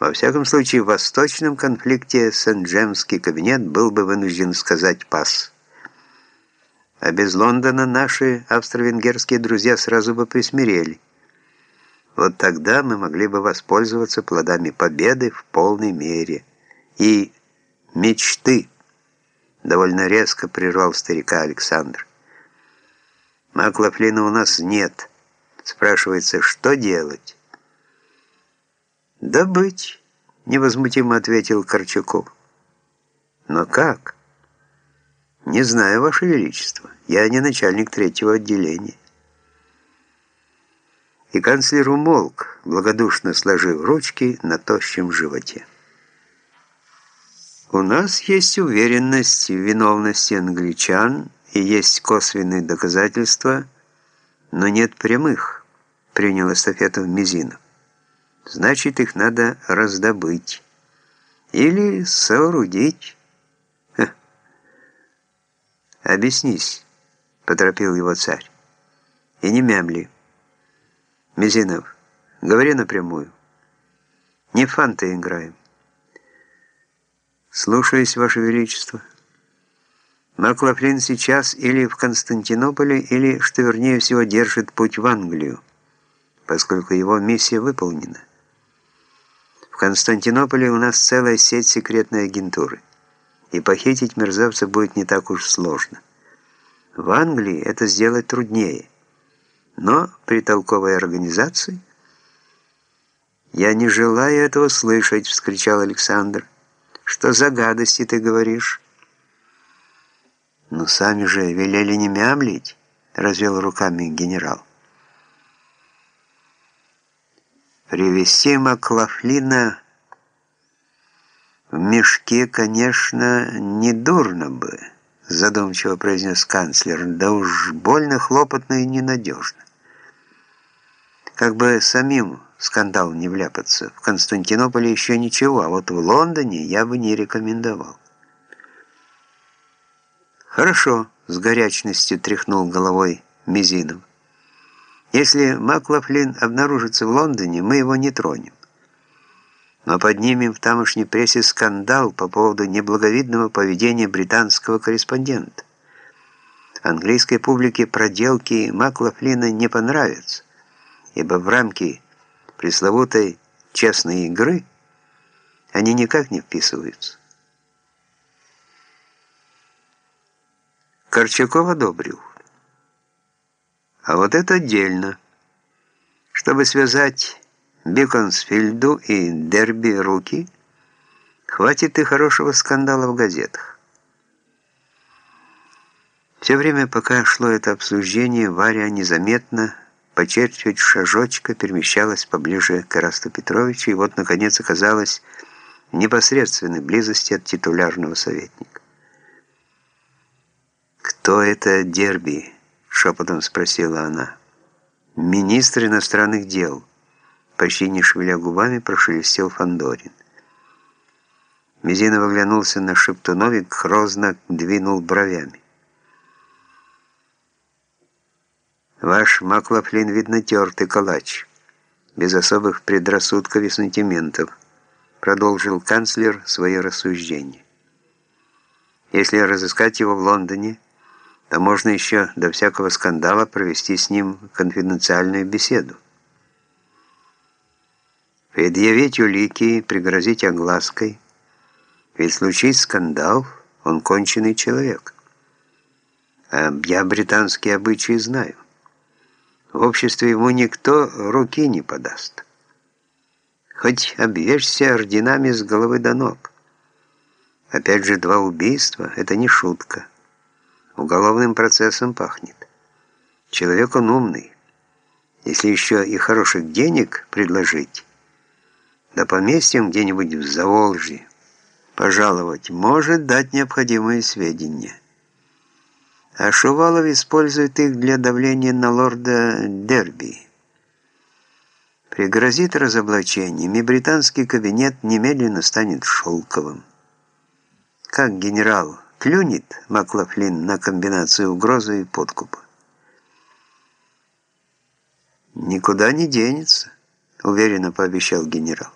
Во всяком случае, в восточном конфликте Сент-Джемский кабинет был бы вынужден сказать «пас». А без Лондона наши австро-венгерские друзья сразу бы присмирели. Вот тогда мы могли бы воспользоваться плодами победы в полной мере. И мечты, довольно резко прервал старика Александр. Маклафлина у нас нет. Спрашивается, что делать? «Да быть», — невозмутимо ответил Корчаков. «Но как?» «Не знаю, Ваше Величество. Я не начальник третьего отделения». И канцлер умолк, благодушно сложив ручки на тощем животе. «У нас есть уверенность в виновности англичан и есть косвенные доказательства, но нет прямых», — принял эстафету Мизинов. «Значит, их надо раздобыть или соорудить». «Объяснись», — поторопил его царь. «И не мямли. Мизинов, говори напрямую. Не фанты играем». «Слушаюсь, Ваше Величество». Маклафлин сейчас или в Константинополе, или, что вернее всего, держит путь в Англию, поскольку его миссия выполнена. Константинополе у нас целая сеть секретной агентуры и похитить мерзавца будет не так уж сложно. В Англии это сделать труднее, но при толковой организации... «Я не желаю этого слышать!» — вскричал Александр. «Что за гадости ты говоришь?» «Ну, сами же велели не мямлить», — развел руками генерал. «Привести Маклафлина «В мешке, конечно, не дурно бы», — задумчиво произнес канцлер, «да уж больно хлопотно и ненадежно. Как бы самим скандал не вляпаться. В Константинополе еще ничего, а вот в Лондоне я бы не рекомендовал». «Хорошо», — с горячностью тряхнул головой Мизинов. «Если Маклафлин обнаружится в Лондоне, мы его не тронем но поднимем в тамошней прессе скандал по поводу неблаговидного поведения британского корреспондента. Английской публике проделки Маклафлина не понравятся, ибо в рамки пресловутой честной игры они никак не вписываются. Корчаков одобрил. А вот это отдельно. Чтобы связать Биконсфильду и Дерби руки, хватит и хорошего скандала в газетах. Все время, пока шло это обсуждение, Варя незаметно, по четверть шажочка, перемещалась поближе к Ирасту Петровичу и вот, наконец, оказалась в непосредственной близости от титулярного советника. «Кто это Дерби?» — шепотом спросила она. «Министр иностранных дел». Почти не шевеля губами, прошелестел Фандорин. Мизинов оглянулся на Шептунов и грозно двинул бровями. «Ваш Маклафлин, видно, тертый калач, без особых предрассудков и сантиментов», продолжил канцлер свое рассуждение. «Если разыскать его в Лондоне, то можно еще до всякого скандала провести с ним конфиденциальную беседу. Предъявить улики, пригрозить оглаской. Ведь случись скандал, он конченый человек. А я британские обычаи знаю. В обществе ему никто руки не подаст. Хоть обвешься орденами с головы до ног. Опять же, два убийства — это не шутка. Уголовным процессом пахнет. Человек он умный. Если еще и хороших денег предложить, да поместьем где-нибудь в Заволжье пожаловать, может дать необходимые сведения. А Шувалов использует их для давления на лорда Дерби. Пригрозит разоблачением, и британский кабинет немедленно станет шелковым. Как генерал клюнет Маклафлин на комбинацию угрозы и подкупа? «Никуда не денется», — уверенно пообещал генерал.